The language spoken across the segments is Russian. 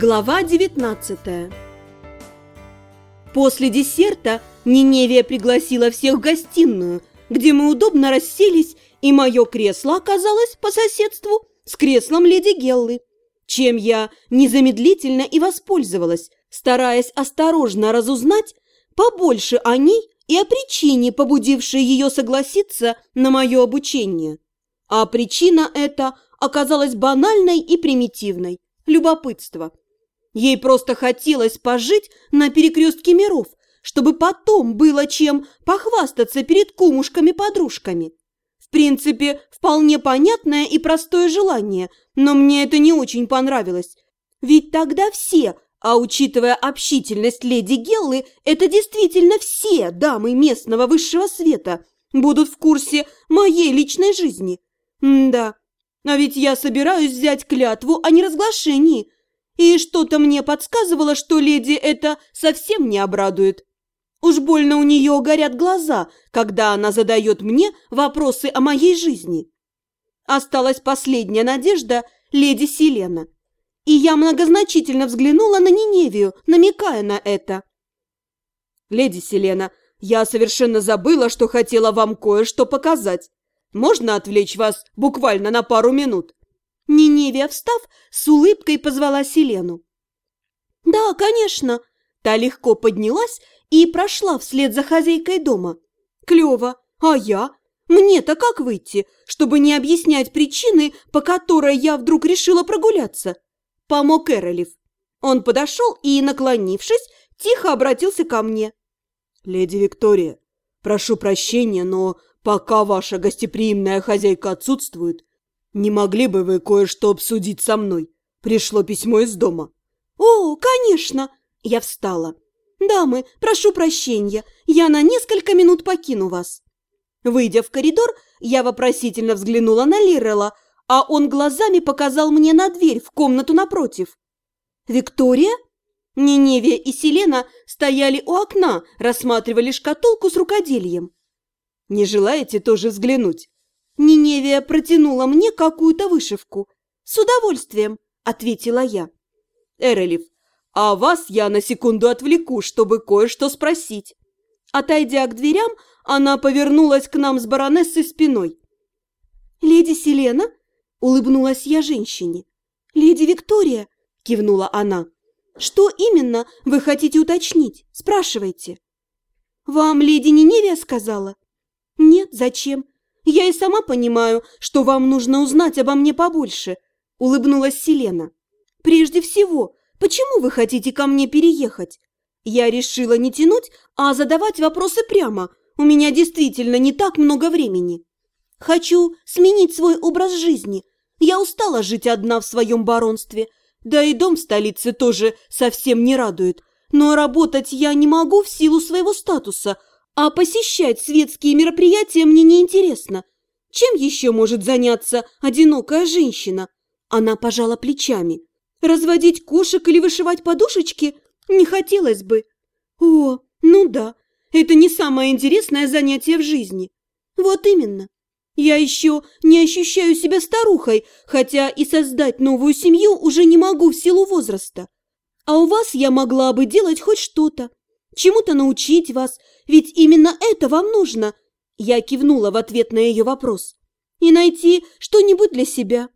Глава 19 После десерта Ниневия пригласила всех в гостиную, где мы удобно расселись, и мое кресло оказалось по соседству с креслом леди Геллы, чем я незамедлительно и воспользовалась, стараясь осторожно разузнать побольше о ней и о причине, побудившей ее согласиться на мое обучение. А причина эта оказалась банальной и примитивной – любопытство. Ей просто хотелось пожить на перекрестке миров, чтобы потом было чем похвастаться перед кумушками-подружками. В принципе, вполне понятное и простое желание, но мне это не очень понравилось. Ведь тогда все, а учитывая общительность леди Геллы, это действительно все дамы местного высшего света будут в курсе моей личной жизни. М да, а ведь я собираюсь взять клятву о неразглашении, и что-то мне подсказывало, что леди это совсем не обрадует. Уж больно у нее горят глаза, когда она задает мне вопросы о моей жизни. Осталась последняя надежда леди Селена. И я многозначительно взглянула на Ниневию, намекая на это. «Леди Селена, я совершенно забыла, что хотела вам кое-что показать. Можно отвлечь вас буквально на пару минут?» Ниневия, встав, с улыбкой позвала Селену. «Да, конечно!» Та легко поднялась и прошла вслед за хозяйкой дома. «Клево! А я? Мне-то как выйти, чтобы не объяснять причины, по которой я вдруг решила прогуляться?» Помог Эролев. Он подошел и, наклонившись, тихо обратился ко мне. «Леди Виктория, прошу прощения, но пока ваша гостеприимная хозяйка отсутствует, не могли бы вы кое-что обсудить со мной? Пришло письмо из дома». «О, конечно!» Я встала. «Дамы, прошу прощения, я на несколько минут покину вас». Выйдя в коридор, я вопросительно взглянула на Лирела, а он глазами показал мне на дверь в комнату напротив. «Виктория?» Ниневия и Селена стояли у окна, рассматривали шкатулку с рукоделием. «Не желаете тоже взглянуть?» Ниневия протянула мне какую-то вышивку. «С удовольствием», — ответила я. «Эрелев, а вас я на секунду отвлеку, чтобы кое-что спросить». Отойдя к дверям, она повернулась к нам с баронессой спиной. «Леди Селена?» – улыбнулась я женщине. «Леди Виктория?» – кивнула она. «Что именно вы хотите уточнить? Спрашивайте». «Вам леди Ниневия сказала?» «Нет, зачем? Я и сама понимаю, что вам нужно узнать обо мне побольше», – улыбнулась Селена. «Прежде всего, почему вы хотите ко мне переехать? Я решила не тянуть, а задавать вопросы прямо. У меня действительно не так много времени. Хочу сменить свой образ жизни. Я устала жить одна в своем баронстве. Да и дом в столице тоже совсем не радует. Но работать я не могу в силу своего статуса, а посещать светские мероприятия мне неинтересно. Чем еще может заняться одинокая женщина? Она пожала плечами. Разводить кошек или вышивать подушечки не хотелось бы. О, ну да, это не самое интересное занятие в жизни. Вот именно. Я еще не ощущаю себя старухой, хотя и создать новую семью уже не могу в силу возраста. А у вас я могла бы делать хоть что-то, чему-то научить вас, ведь именно это вам нужно. Я кивнула в ответ на ее вопрос. И найти что-нибудь для себя.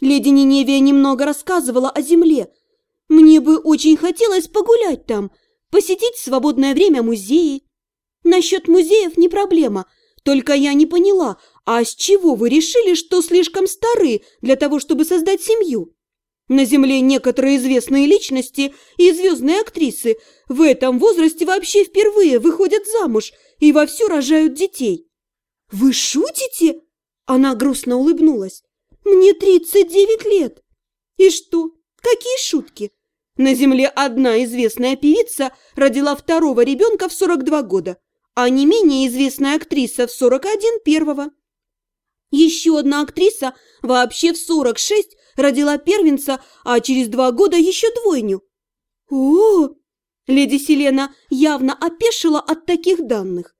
Леди Ниневия немного рассказывала о земле. Мне бы очень хотелось погулять там, посетить в свободное время музеи. Насчет музеев не проблема, только я не поняла, а с чего вы решили, что слишком стары для того, чтобы создать семью? На Земле некоторые известные личности и звездные актрисы в этом возрасте вообще впервые выходят замуж и вовсю рожают детей. «Вы шутите?» Она грустно улыбнулась. «Мне 39 лет!» «И что? Какие шутки?» На Земле одна известная певица родила второго ребенка в 42 года, а не менее известная актриса в 41 первого. Еще одна актриса вообще в 46 родила первенца, а через два года еще двойню. О, леди Селена явно опешила от таких данных.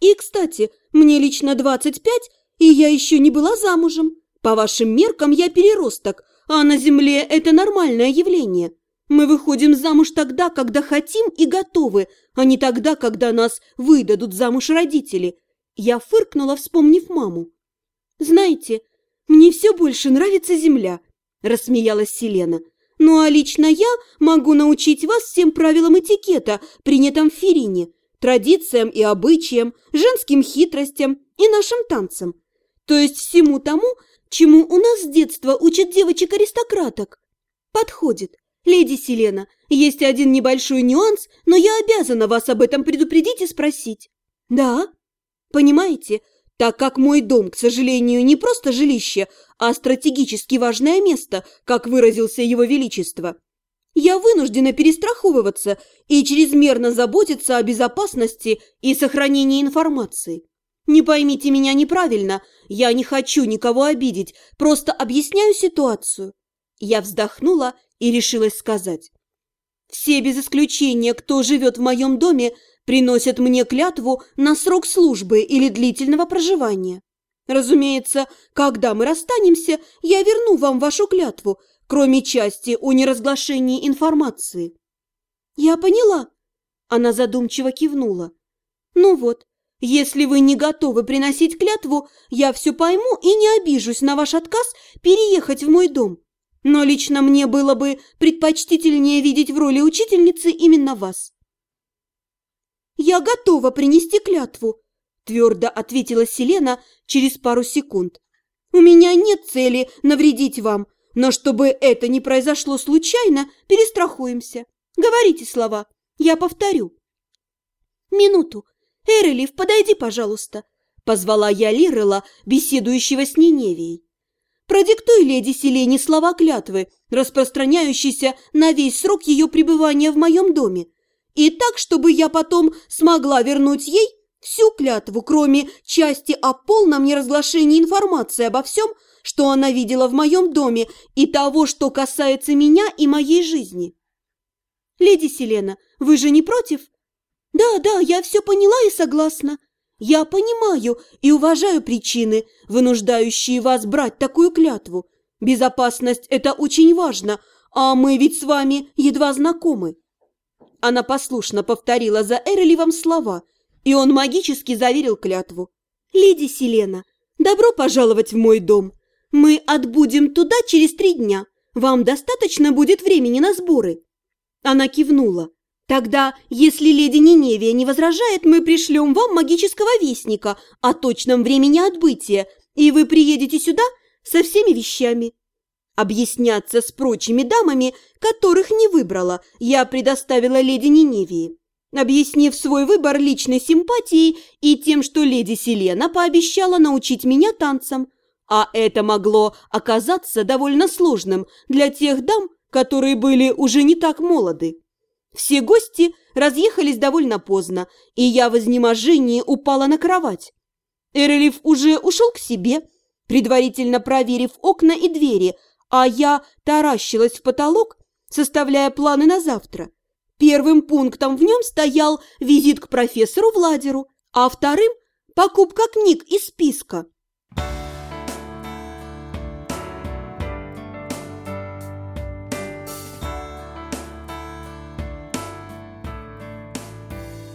И, кстати, мне лично 25, и я еще не была замужем. По вашим меркам я переросток, а на Земле это нормальное явление. Мы выходим замуж тогда, когда хотим и готовы, а не тогда, когда нас выдадут замуж родители. Я фыркнула, вспомнив маму. Знаете, мне все больше нравится земля, рассмеялась Селена. Ну а лично я могу научить вас всем правилам этикета, принятым в Ферине, традициям и обычаям, женским хитростям и нашим танцам. То есть всему тому, чему у нас с детства учат девочек-аристократок. Подходит. Леди Селена, есть один небольшой нюанс, но я обязана вас об этом предупредить и спросить. Да? Понимаете, так как мой дом, к сожалению, не просто жилище, а стратегически важное место, как выразился его величество, я вынуждена перестраховываться и чрезмерно заботиться о безопасности и сохранении информации. Не поймите меня неправильно, я не хочу никого обидеть, просто объясняю ситуацию. Я вздохнула и решилась сказать. Все без исключения, кто живет в моем доме, приносят мне клятву на срок службы или длительного проживания. Разумеется, когда мы расстанемся, я верну вам вашу клятву, кроме части о неразглашении информации. Я поняла. Она задумчиво кивнула. Ну вот, если вы не готовы приносить клятву, я все пойму и не обижусь на ваш отказ переехать в мой дом. Но лично мне было бы предпочтительнее видеть в роли учительницы именно вас. «Я готова принести клятву», – твердо ответила Селена через пару секунд. «У меня нет цели навредить вам, но чтобы это не произошло случайно, перестрахуемся. Говорите слова, я повторю». «Минуту, «Эрелив, подойди, пожалуйста», – позвала я Лирела, беседующего с Ниневией. «Продиктуй леди Селене слова клятвы, распространяющиеся на весь срок ее пребывания в моем доме, и так, чтобы я потом смогла вернуть ей всю клятву, кроме части о полном неразглашении информации обо всем, что она видела в моем доме и того, что касается меня и моей жизни». «Леди Селена, вы же не против?» «Да, да, я все поняла и согласна. Я понимаю и уважаю причины, вынуждающие вас брать такую клятву. Безопасность – это очень важно, а мы ведь с вами едва знакомы». Она послушно повторила за Эреливом слова, и он магически заверил клятву. «Леди Селена, добро пожаловать в мой дом. Мы отбудем туда через три дня. Вам достаточно будет времени на сборы?» Она кивнула. Тогда, если леди Ниневия не возражает, мы пришлем вам магического вестника о точном времени отбытия, и вы приедете сюда со всеми вещами. Объясняться с прочими дамами, которых не выбрала, я предоставила леди Ниневии. Объяснив свой выбор личной симпатией и тем, что леди Селена пообещала научить меня танцам, а это могло оказаться довольно сложным для тех дам, которые были уже не так молоды. Все гости разъехались довольно поздно, и я в изнеможении упала на кровать. Эрелев уже ушел к себе, предварительно проверив окна и двери, а я таращилась в потолок, составляя планы на завтра. Первым пунктом в нем стоял визит к профессору Владеру, а вторым – покупка книг из списка.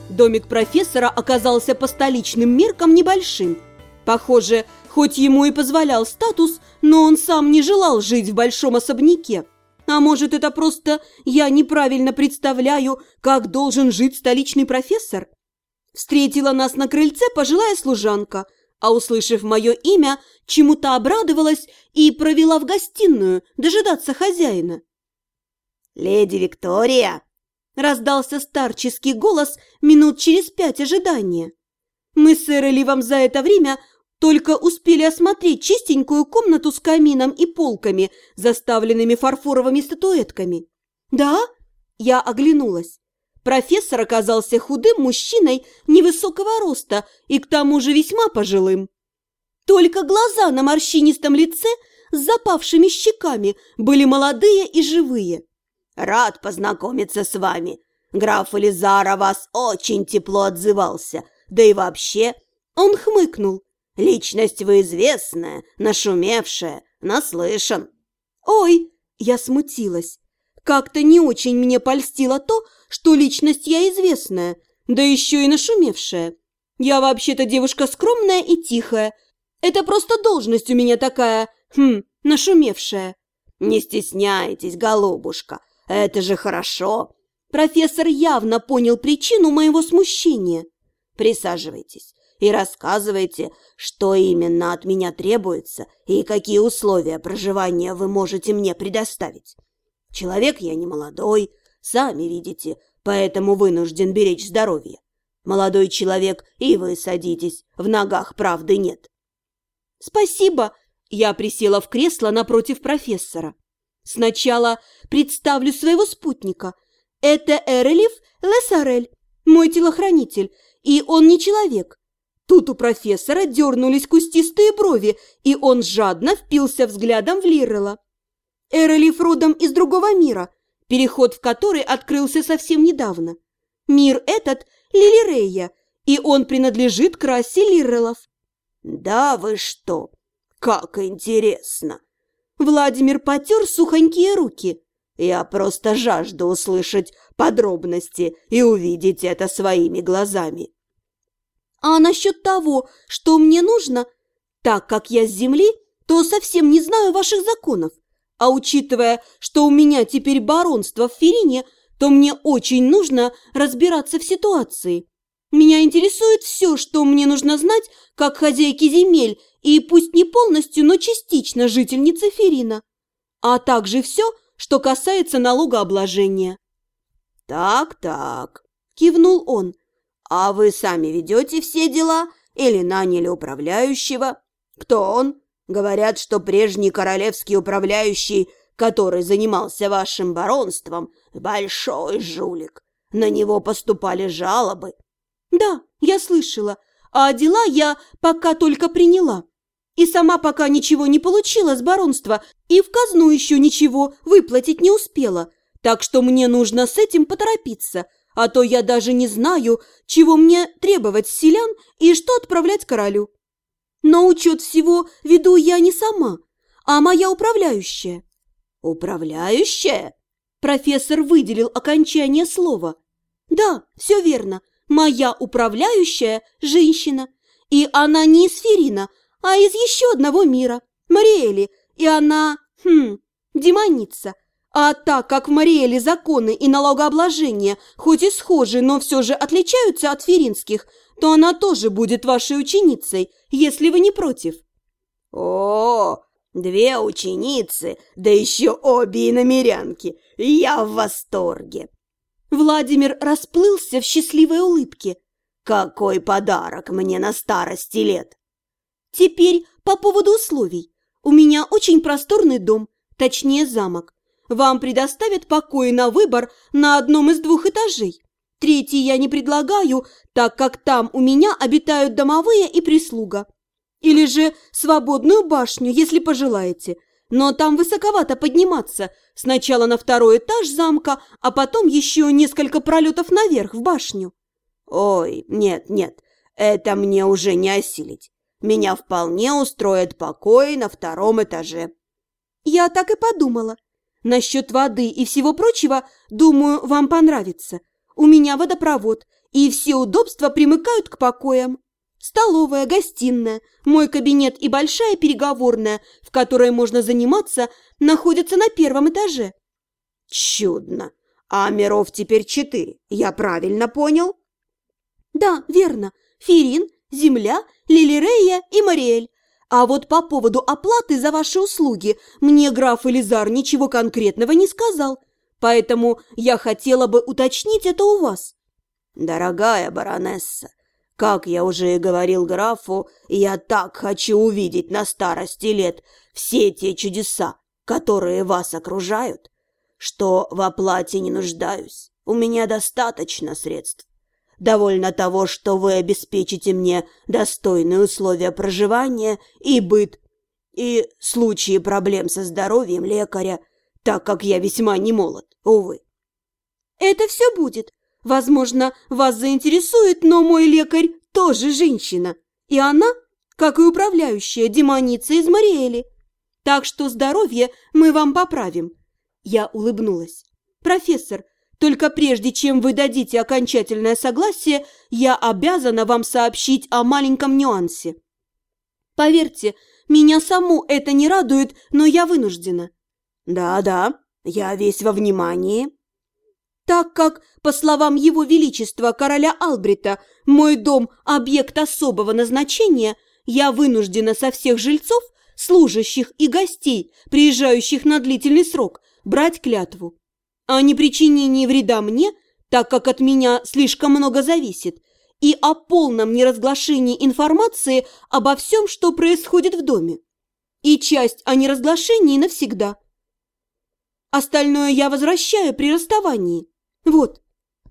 Домик профессора оказался по столичным меркам небольшим. Похоже, хоть ему и позволял статус, но он сам не желал жить в большом особняке. А может, это просто я неправильно представляю, как должен жить столичный профессор? Встретила нас на крыльце пожилая служанка, а, услышав мое имя, чему-то обрадовалась и провела в гостиную дожидаться хозяина. «Леди Виктория!» Раздался старческий голос минут через пять ожидания. Мы с Эроливом за это время только успели осмотреть чистенькую комнату с камином и полками, заставленными фарфоровыми статуэтками. «Да?» – я оглянулась. Профессор оказался худым мужчиной невысокого роста и к тому же весьма пожилым. Только глаза на морщинистом лице с запавшими щеками были молодые и живые. Рад познакомиться с вами. Граф Элизар о вас очень тепло отзывался. Да и вообще, он хмыкнул. Личность вы известная, нашумевшая, наслышан. Ой, я смутилась. Как-то не очень мне польстило то, что личность я известная, да еще и нашумевшая. Я вообще-то девушка скромная и тихая. Это просто должность у меня такая, хм, нашумевшая. Не стесняйтесь, голубушка, это же хорошо. Профессор явно понял причину моего смущения. Присаживайтесь и рассказывайте, что именно от меня требуется и какие условия проживания вы можете мне предоставить. Человек я не молодой, сами видите, поэтому вынужден беречь здоровье. Молодой человек, и вы садитесь, в ногах правды нет. Спасибо, я присела в кресло напротив профессора. Сначала представлю своего спутника. Это Эрелев Лесарель, мой телохранитель, и он не человек. Тут у профессора дернулись кустистые брови, и он жадно впился взглядом в Лиррела. Эрелев родом из другого мира, переход в который открылся совсем недавно. Мир этот – Лилирея, и он принадлежит к расе Лиррелов. «Да вы что! Как интересно!» Владимир потер сухонькие руки. «Я просто жажду услышать подробности и увидеть это своими глазами». «А насчет того, что мне нужно, так как я с земли, то совсем не знаю ваших законов. А учитывая, что у меня теперь баронство в Ферине, то мне очень нужно разбираться в ситуации. Меня интересует все, что мне нужно знать, как хозяйки земель, и пусть не полностью, но частично жительницы Ферина, а также все, что касается налогообложения». «Так-так», – кивнул он, – «а вы сами ведете все дела или наняли управляющего? Кто он?» Говорят, что прежний королевский управляющий, который занимался вашим баронством, большой жулик. На него поступали жалобы. Да, я слышала, а дела я пока только приняла. И сама пока ничего не получила с баронства, и в казну еще ничего выплатить не успела. Так что мне нужно с этим поторопиться, а то я даже не знаю, чего мне требовать с селян и что отправлять королю. Но учет всего веду я не сама, а моя управляющая. Управляющая? Профессор выделил окончание слова. Да, все верно. Моя управляющая – женщина. И она не из Ферина, а из еще одного мира – Мариэли. И она, хм, демоница. А так как в Мариэле законы и налогообложение хоть и схожи, но все же отличаются от феринских, то она тоже будет вашей ученицей, если вы не против». «О, две ученицы, да еще обе иномерянки! Я в восторге!» Владимир расплылся в счастливой улыбке. «Какой подарок мне на старости лет!» «Теперь по поводу условий. У меня очень просторный дом, точнее замок. Вам предоставят покои на выбор на одном из двух этажей. Третий я не предлагаю, так как там у меня обитают домовые и прислуга. Или же свободную башню, если пожелаете. Но там высоковато подниматься. Сначала на второй этаж замка, а потом еще несколько пролетов наверх в башню. Ой, нет, нет, это мне уже не осилить. Меня вполне устроит покой на втором этаже. Я так и подумала. Насчет воды и всего прочего, думаю, вам понравится. У меня водопровод, и все удобства примыкают к покоям. Столовая, гостиная, мой кабинет и большая переговорная, в которой можно заниматься, находятся на первом этаже. Чудно. А миров теперь четыре, я правильно понял? Да, верно. Ферин, Земля, Лилирея и Мариэль. А вот по поводу оплаты за ваши услуги мне граф Элизар ничего конкретного не сказал. Поэтому я хотела бы уточнить это у вас. Дорогая баронесса, как я уже и говорил графу, я так хочу увидеть на старости лет все те чудеса, которые вас окружают, что в оплате не нуждаюсь. У меня достаточно средств. Довольно того, что вы обеспечите мне достойные условия проживания и быт, и случаи проблем со здоровьем лекаря, так как я весьма не молод, увы. Это все будет. Возможно, вас заинтересует, но мой лекарь тоже женщина. И она, как и управляющая, демоница из Мариэли. Так что здоровье мы вам поправим. Я улыбнулась. Профессор, только прежде чем вы дадите окончательное согласие, я обязана вам сообщить о маленьком нюансе. Поверьте, меня саму это не радует, но я вынуждена. Да-да, я весь во внимании. Так как, по словам Его Величества короля Албрита, мой дом – объект особого назначения, я вынуждена со всех жильцов, служащих и гостей, приезжающих на длительный срок, брать клятву. О непричинении вреда мне, так как от меня слишком много зависит, и о полном неразглашении информации обо всем, что происходит в доме. И часть о неразглашении навсегда. Остальное я возвращаю при расставании. Вот.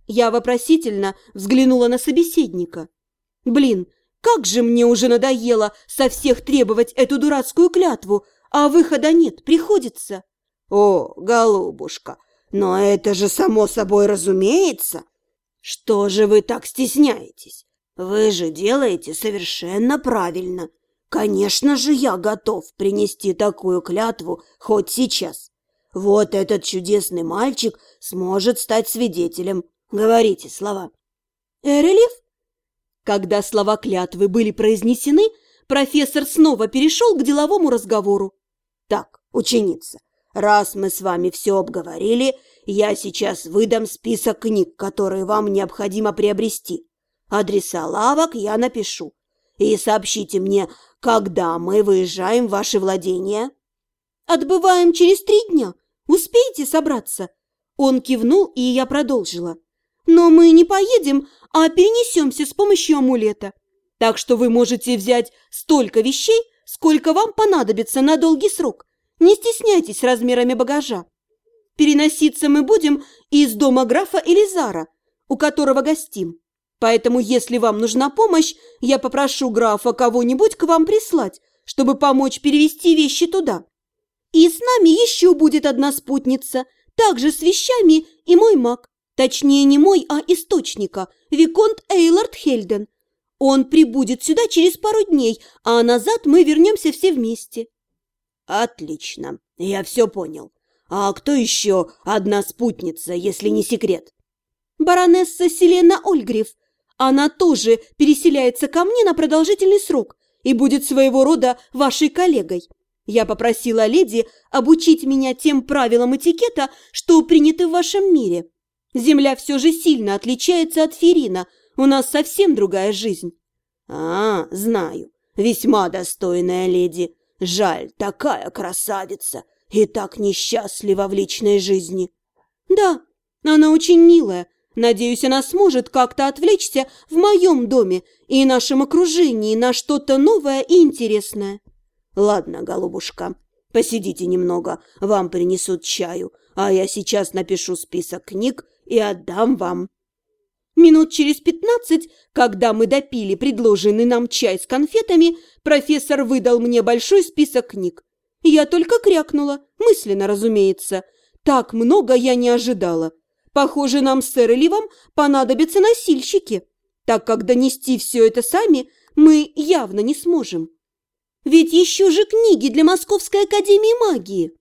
Я вопросительно взглянула на собеседника. Блин, как же мне уже надоело со всех требовать эту дурацкую клятву, а выхода нет, приходится. О, голубушка, но это же само собой разумеется. Что же вы так стесняетесь? Вы же делаете совершенно правильно. Конечно же, я готов принести такую клятву хоть сейчас. Вот этот чудесный мальчик сможет стать свидетелем. Говорите слова. Эрелев? Когда слова клятвы были произнесены, профессор снова перешел к деловому разговору. Так, ученица, раз мы с вами все обговорили, я сейчас выдам список книг, которые вам необходимо приобрести. Адреса лавок я напишу. И сообщите мне, когда мы выезжаем в ваши владения. Отбываем через три дня. Успеете собраться?» Он кивнул, и я продолжила. «Но мы не поедем, а перенесемся с помощью амулета. Так что вы можете взять столько вещей, сколько вам понадобится на долгий срок. Не стесняйтесь размерами багажа. Переноситься мы будем из дома графа Элизара, у которого гостим. Поэтому, если вам нужна помощь, я попрошу графа кого-нибудь к вам прислать, чтобы помочь перевести вещи туда. И с нами еще будет одна спутница, также с вещами и мой маг. Точнее, не мой, а источника, Виконт Эйлард Хельден. Он прибудет сюда через пару дней, а назад мы вернемся все вместе». «Отлично, я все понял. А кто еще одна спутница, если не секрет?» «Баронесса Селена Ольгриф. Она тоже переселяется ко мне на продолжительный срок и будет своего рода вашей коллегой. Я попросила леди обучить меня тем правилам этикета, что приняты в вашем мире. Земля все же сильно отличается от Ферина, у нас совсем другая жизнь». «А, знаю, весьма достойная леди. Жаль, такая красавица и так несчастлива в личной жизни». «Да, она очень милая. Надеюсь, она сможет как-то отвлечься в моем доме и нашем окружении на что-то новое и интересное». «Ладно, голубушка, посидите немного, вам принесут чаю, а я сейчас напишу список книг и отдам вам». Минут через пятнадцать, когда мы допили предложенный нам чай с конфетами, профессор выдал мне большой список книг. Я только крякнула, мысленно, разумеется. Так много я не ожидала. Похоже, нам с Эреливом понадобятся носильщики, так как донести все это сами мы явно не сможем. Ведь еще же книги для Московской академии магии.